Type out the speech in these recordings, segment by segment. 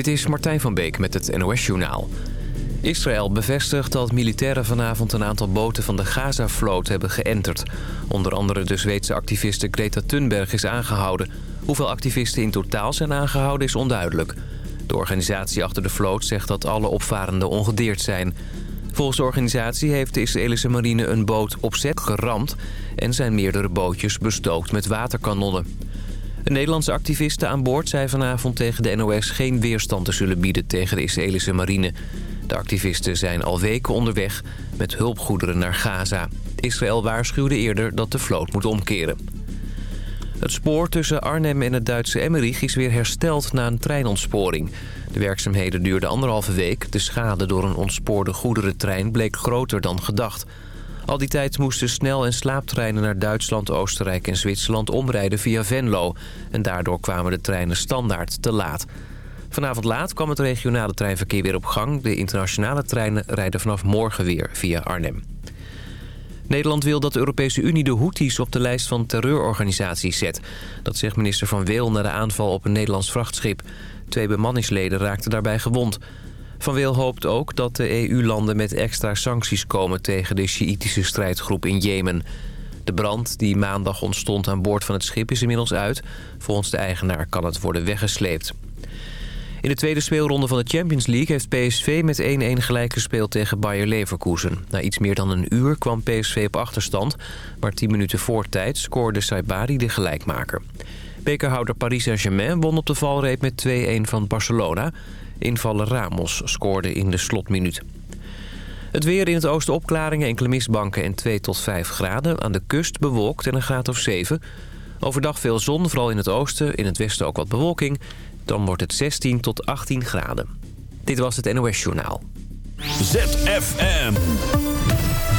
Dit is Martijn van Beek met het NOS-journaal. Israël bevestigt dat militairen vanavond een aantal boten van de Gaza-vloot hebben geënterd. Onder andere de Zweedse activiste Greta Thunberg is aangehouden. Hoeveel activisten in totaal zijn aangehouden is onduidelijk. De organisatie achter de vloot zegt dat alle opvarenden ongedeerd zijn. Volgens de organisatie heeft de Israëlische marine een boot opzet geramd... en zijn meerdere bootjes bestookt met waterkanonnen. Een Nederlandse activiste aan boord zei vanavond tegen de NOS... geen weerstand te zullen bieden tegen de Israëlische marine. De activisten zijn al weken onderweg met hulpgoederen naar Gaza. Israël waarschuwde eerder dat de vloot moet omkeren. Het spoor tussen Arnhem en het Duitse Emmerich is weer hersteld na een treinontsporing. De werkzaamheden duurden anderhalve week. De schade door een ontspoorde goederentrein bleek groter dan gedacht. Al die tijd moesten snel- en slaaptreinen naar Duitsland, Oostenrijk en Zwitserland omrijden via Venlo. En daardoor kwamen de treinen standaard te laat. Vanavond laat kwam het regionale treinverkeer weer op gang. De internationale treinen rijden vanaf morgen weer via Arnhem. Nederland wil dat de Europese Unie de Houthis op de lijst van terreurorganisaties zet. Dat zegt minister Van Weel na de aanval op een Nederlands vrachtschip. Twee bemanningsleden raakten daarbij gewond. Van Weel hoopt ook dat de EU-landen met extra sancties komen... tegen de Sjiïtische strijdgroep in Jemen. De brand die maandag ontstond aan boord van het schip is inmiddels uit. Volgens de eigenaar kan het worden weggesleept. In de tweede speelronde van de Champions League heeft PSV met 1-1 gelijk gespeeld tegen Bayer Leverkusen. Na iets meer dan een uur kwam PSV op achterstand, maar 10 minuten voor tijd scoorde Saibari de gelijkmaker. Bekerhouder Paris Saint-Germain won op de valreep met 2-1 van Barcelona. Invaller Ramos scoorde in de slotminuut. Het weer in het oosten opklaringen, enkele mistbanken en 2 tot 5 graden. Aan de kust bewolkt en een graad of 7. Overdag veel zon, vooral in het oosten. In het westen ook wat bewolking. Dan wordt het 16 tot 18 graden. Dit was het NOS Journaal. ZFM.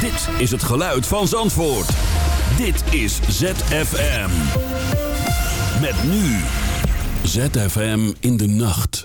Dit is het geluid van Zandvoort. Dit is ZFM. Met nu. ZFM in de nacht.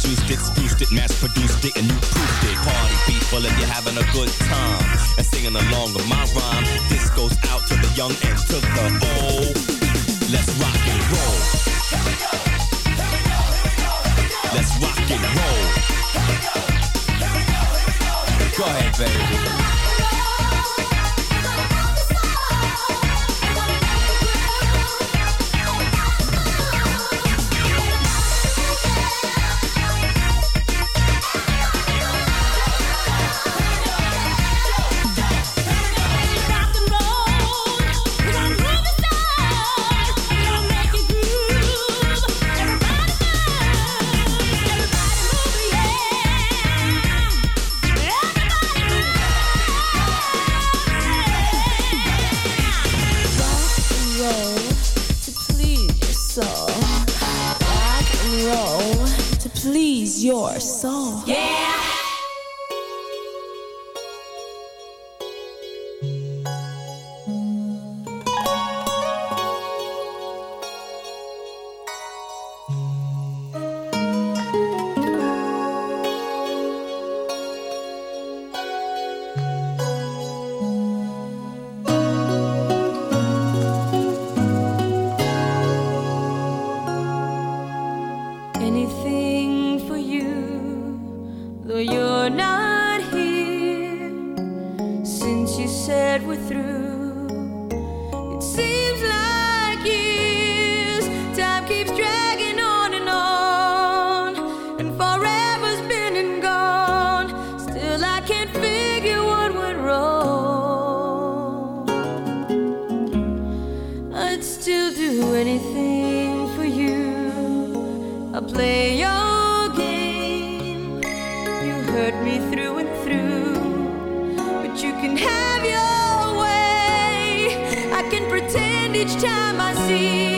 Juiced it, spruced it, mass produced it, and you proofed it. Party people if you're having a good time and singing along with my rhyme. This goes out to the young and to the old. Let's rock and roll. Let's rock and roll. Go ahead, baby. Anything for you. I'll play your game. You hurt me through and through, but you can have your way. I can pretend each time I see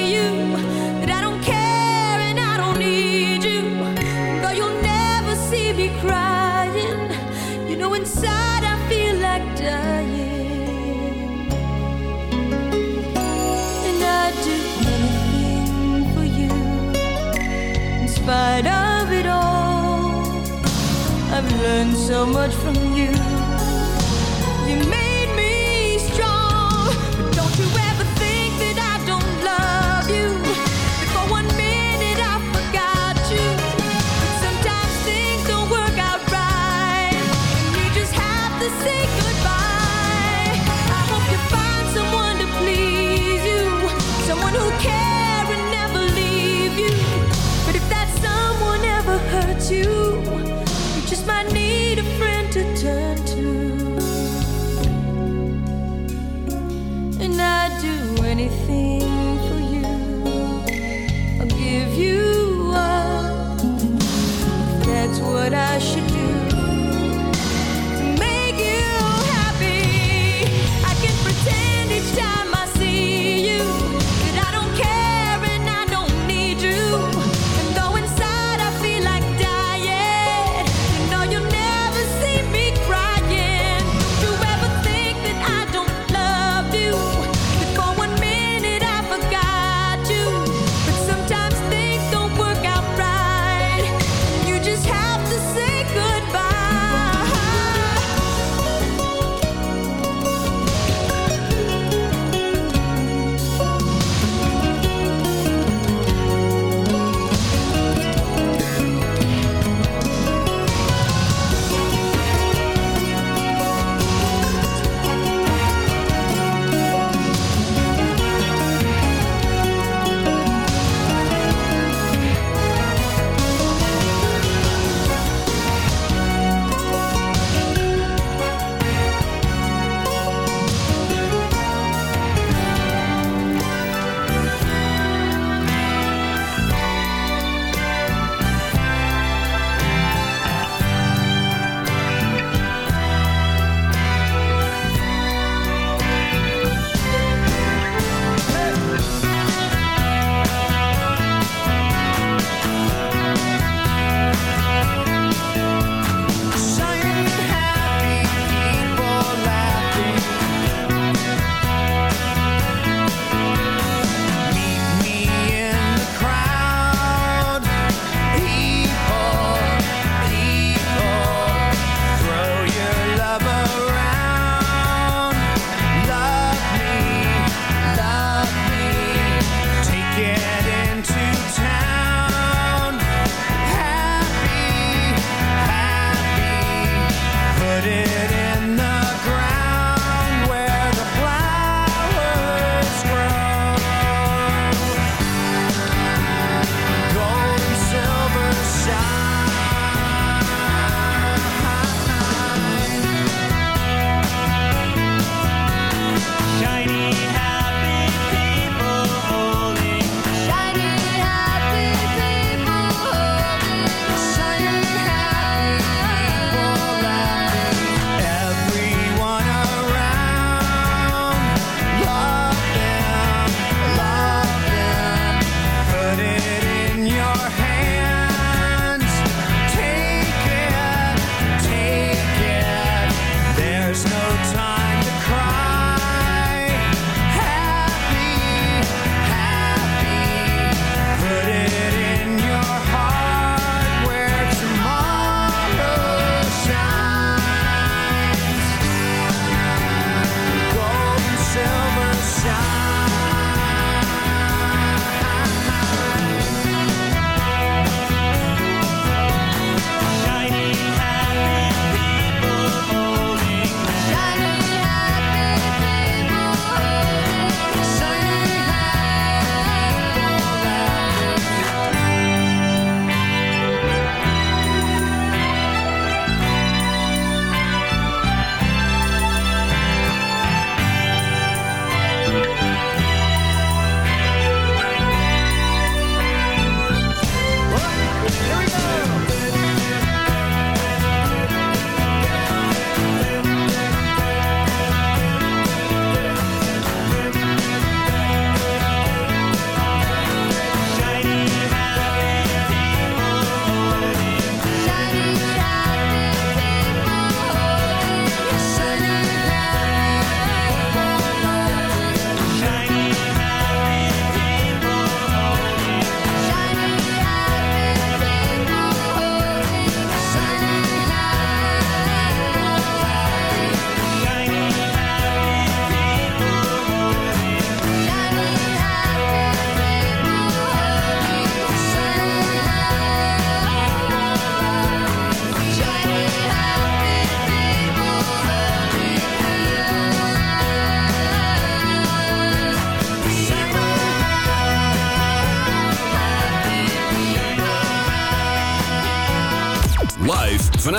so much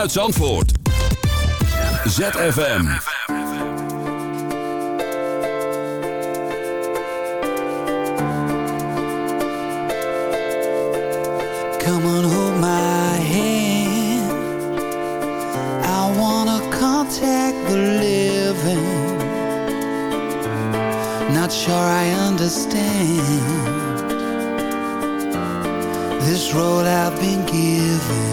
vanuit Zandvoort. ZFM. Come on, hold my hand. I wanna contact the living. Not sure I understand this role I've been given.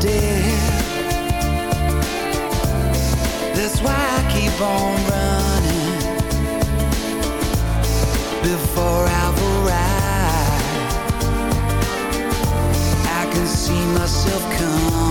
death. That's why I keep on running before I've arrived. I can see myself coming.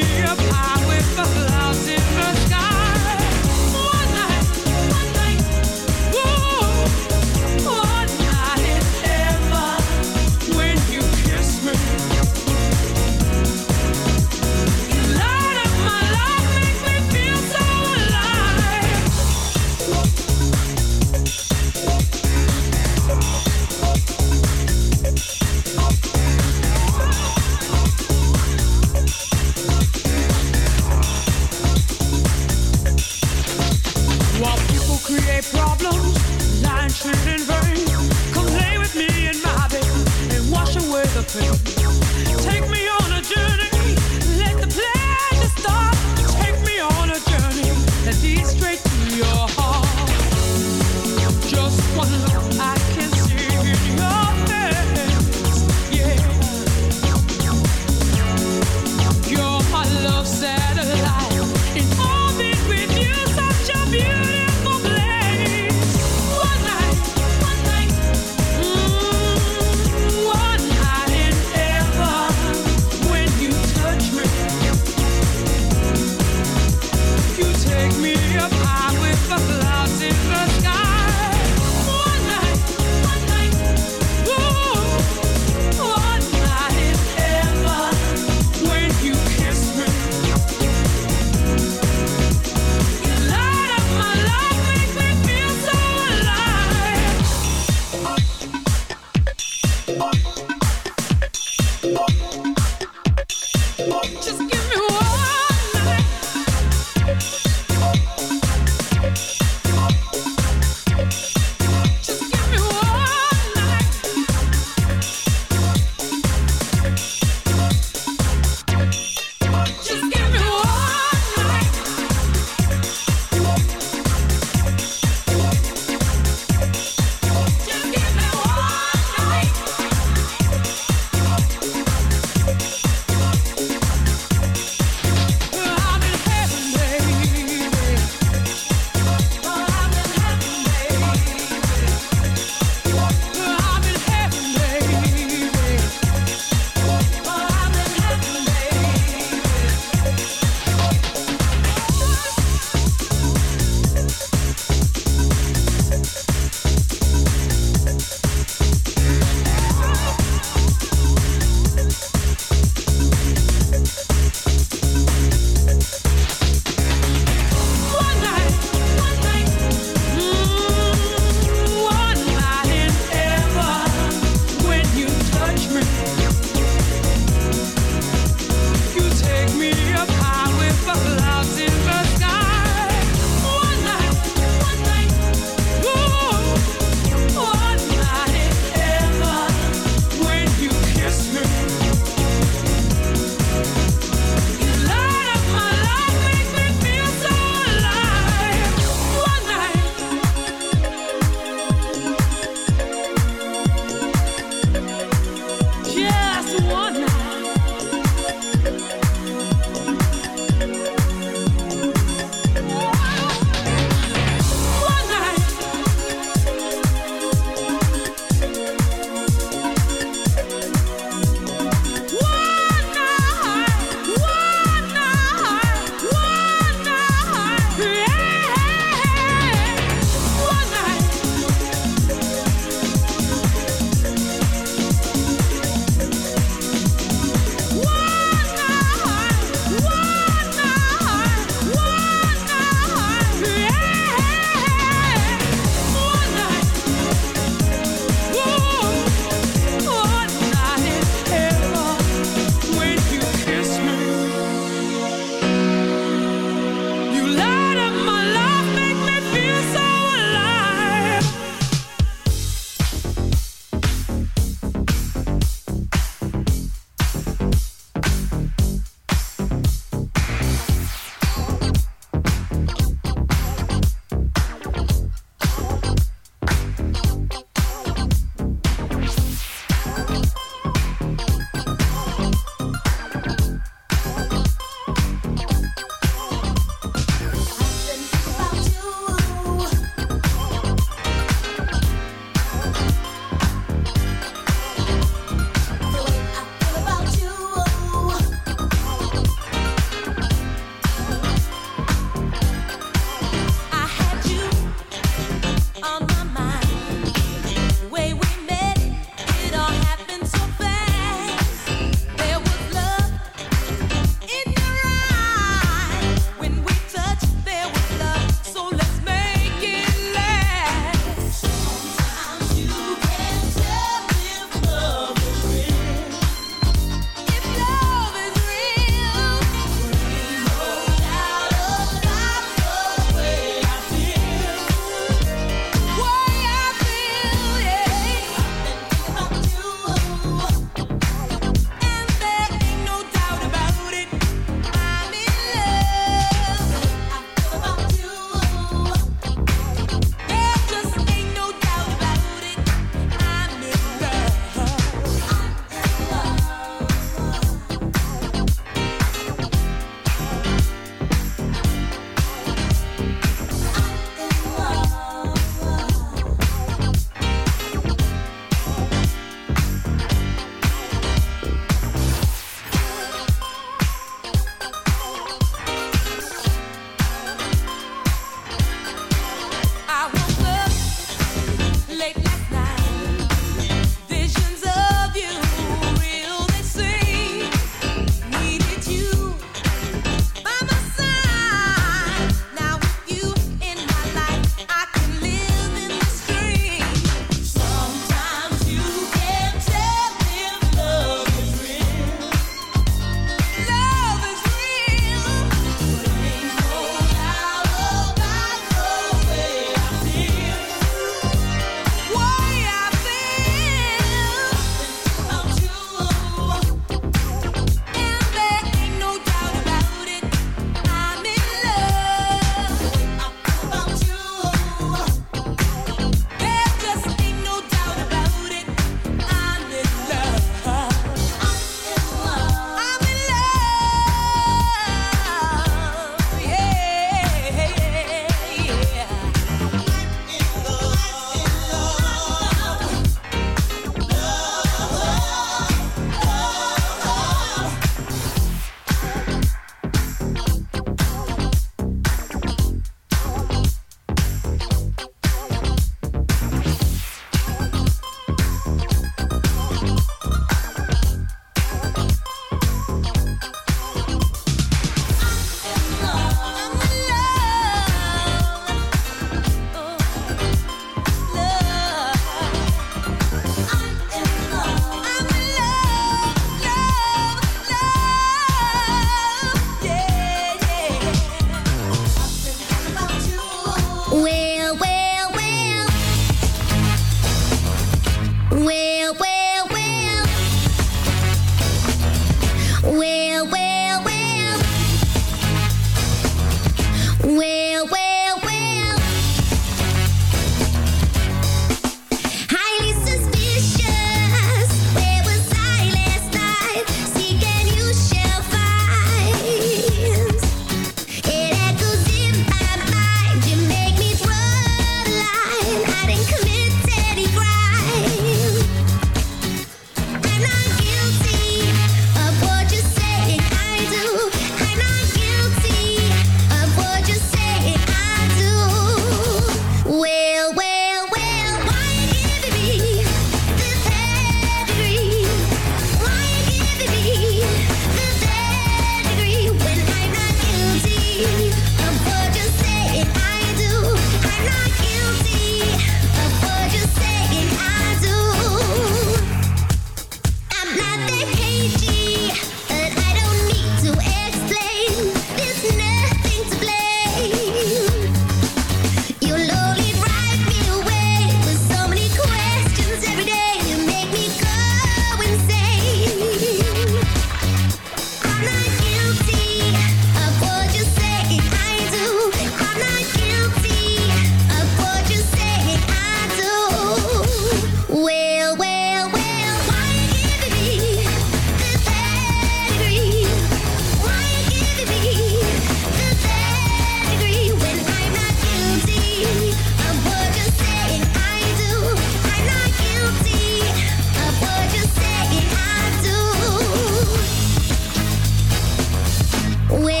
with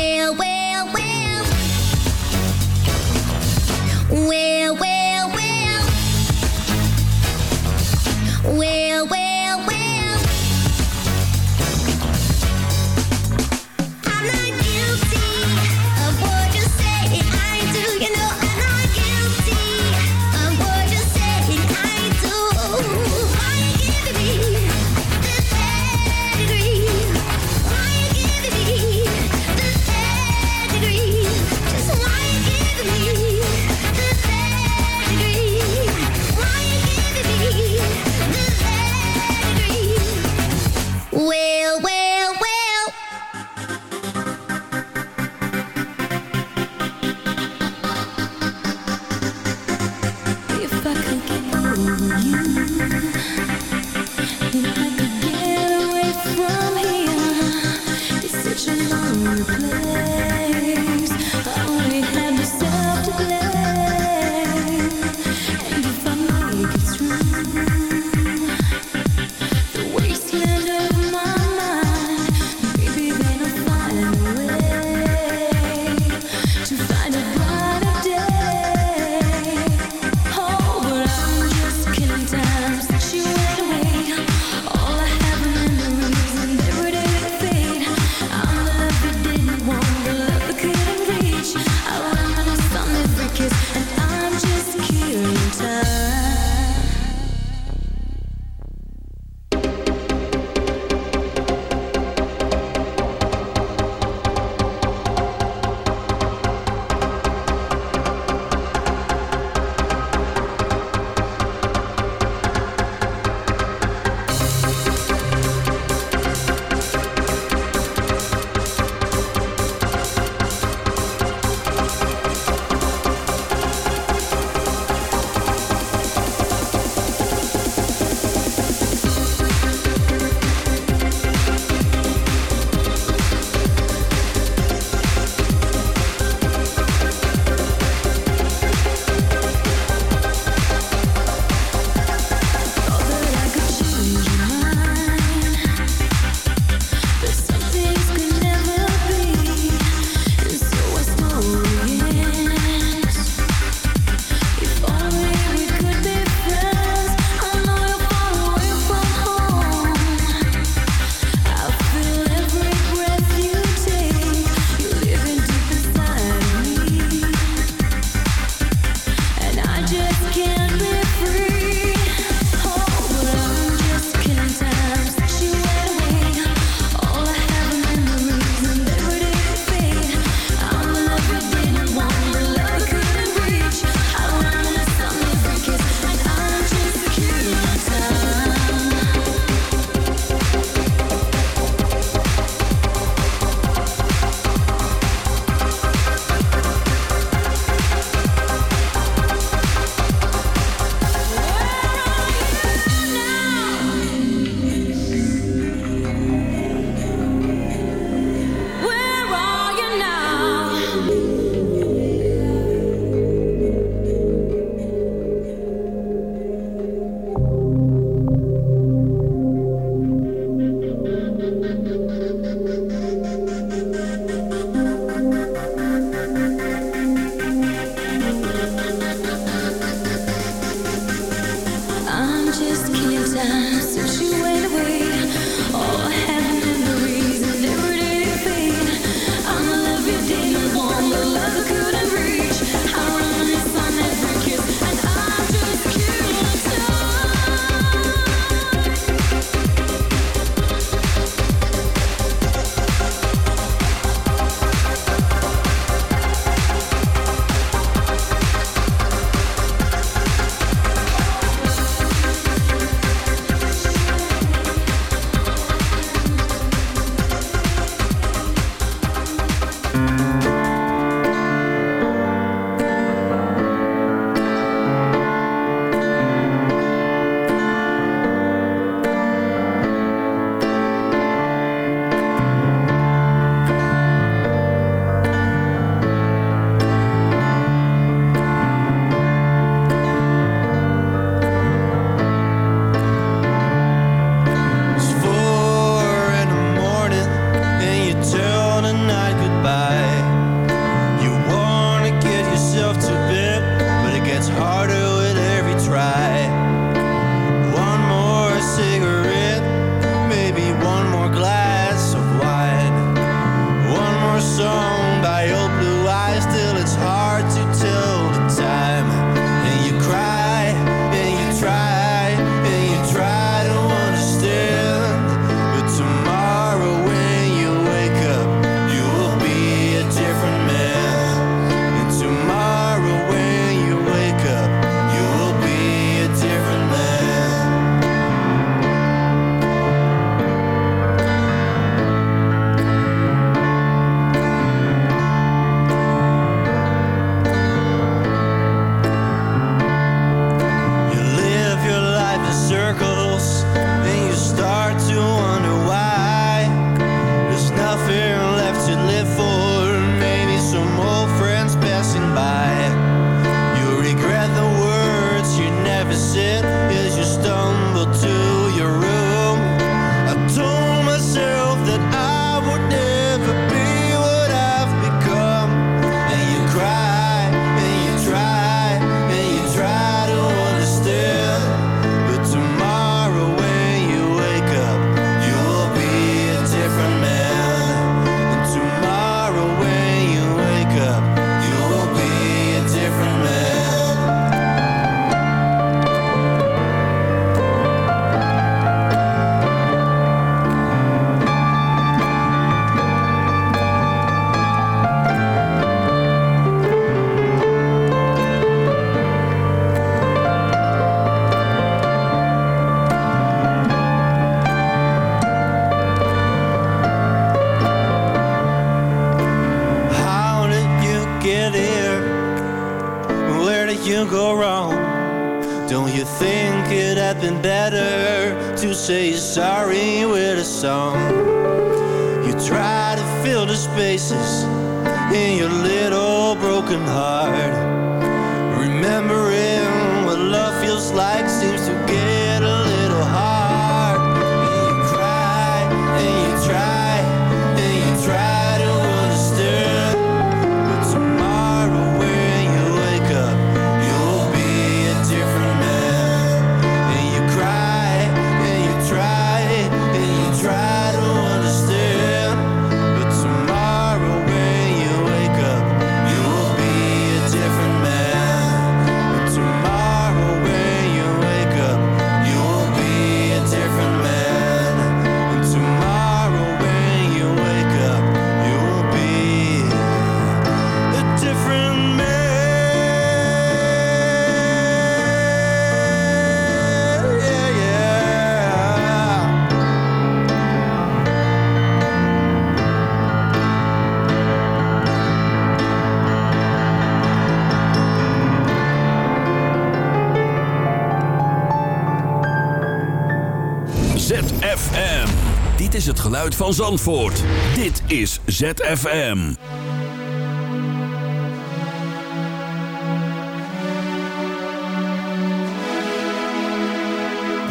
van Zandvoort. Dit is ZFM.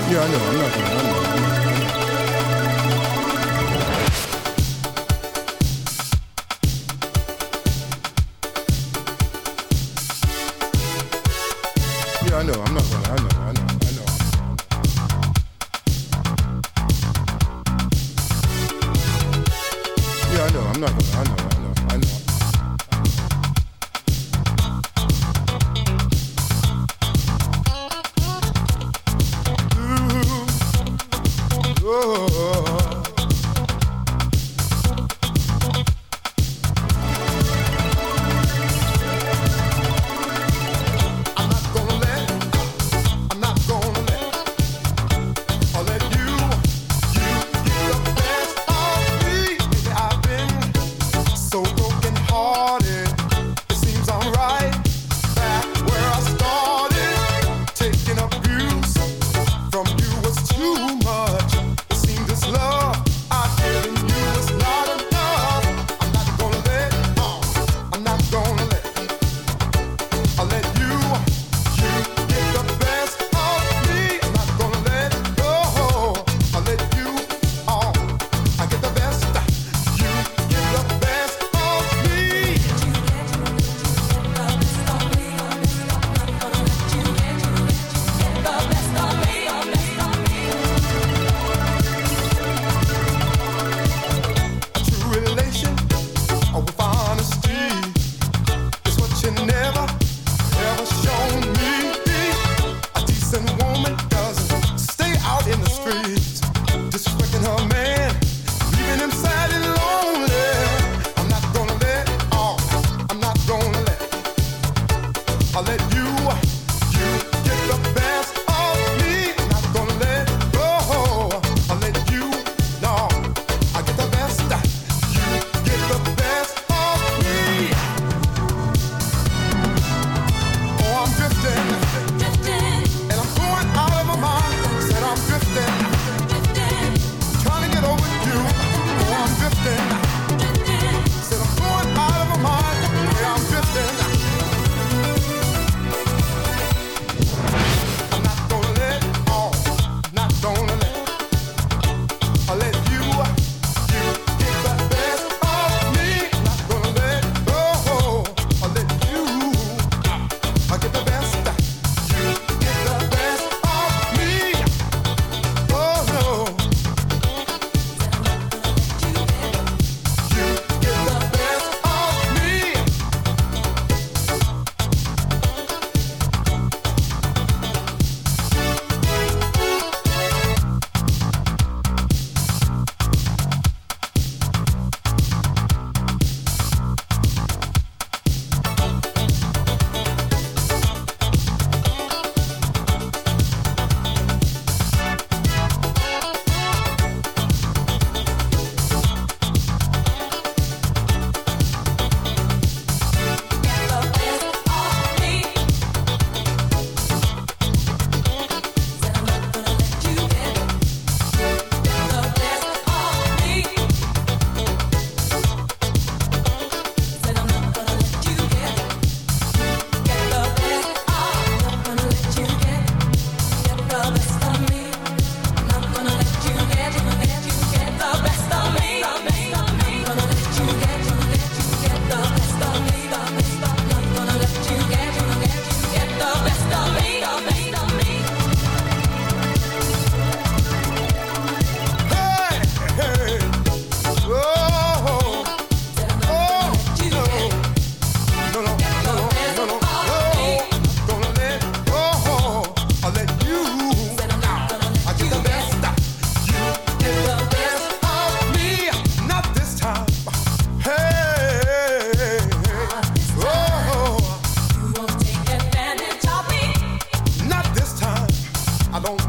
Yeah, I know. I'm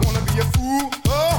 wanna be a fool. Oh.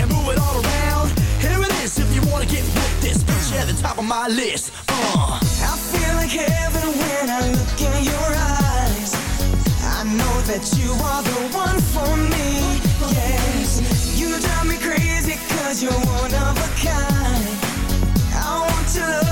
and move it all around. Here it is if you wanna get with this. put you at the top of my list. Uh. I feel like heaven when I look in your eyes. I know that you are the one for me. Yes, you drive me crazy 'cause you're one of a kind. I want to. love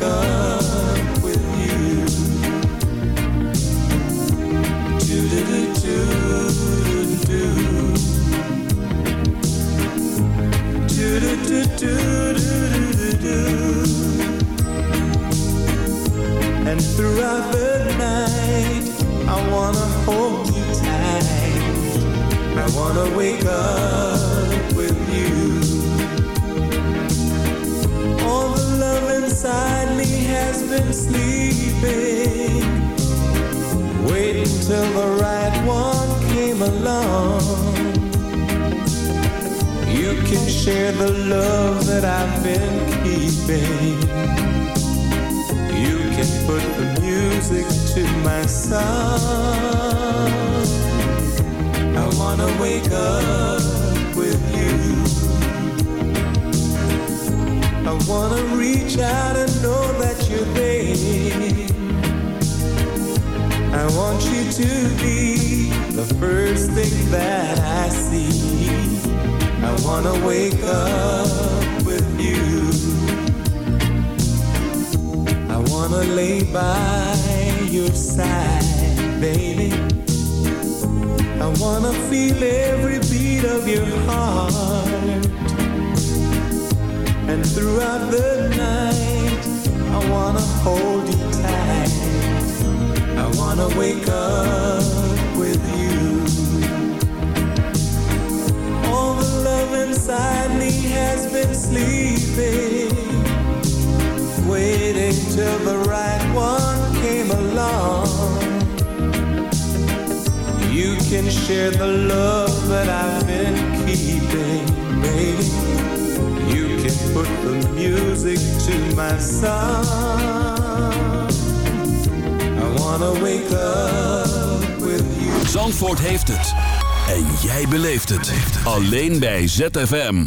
wake You can share the love that I've been keeping, baby. You can put the music to my song. I wanna wake up with you. Zandvoort heeft het. En jij beleeft het. Alleen bij ZFM.